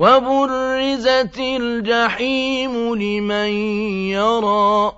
وبرزت الجحيم لمن يرى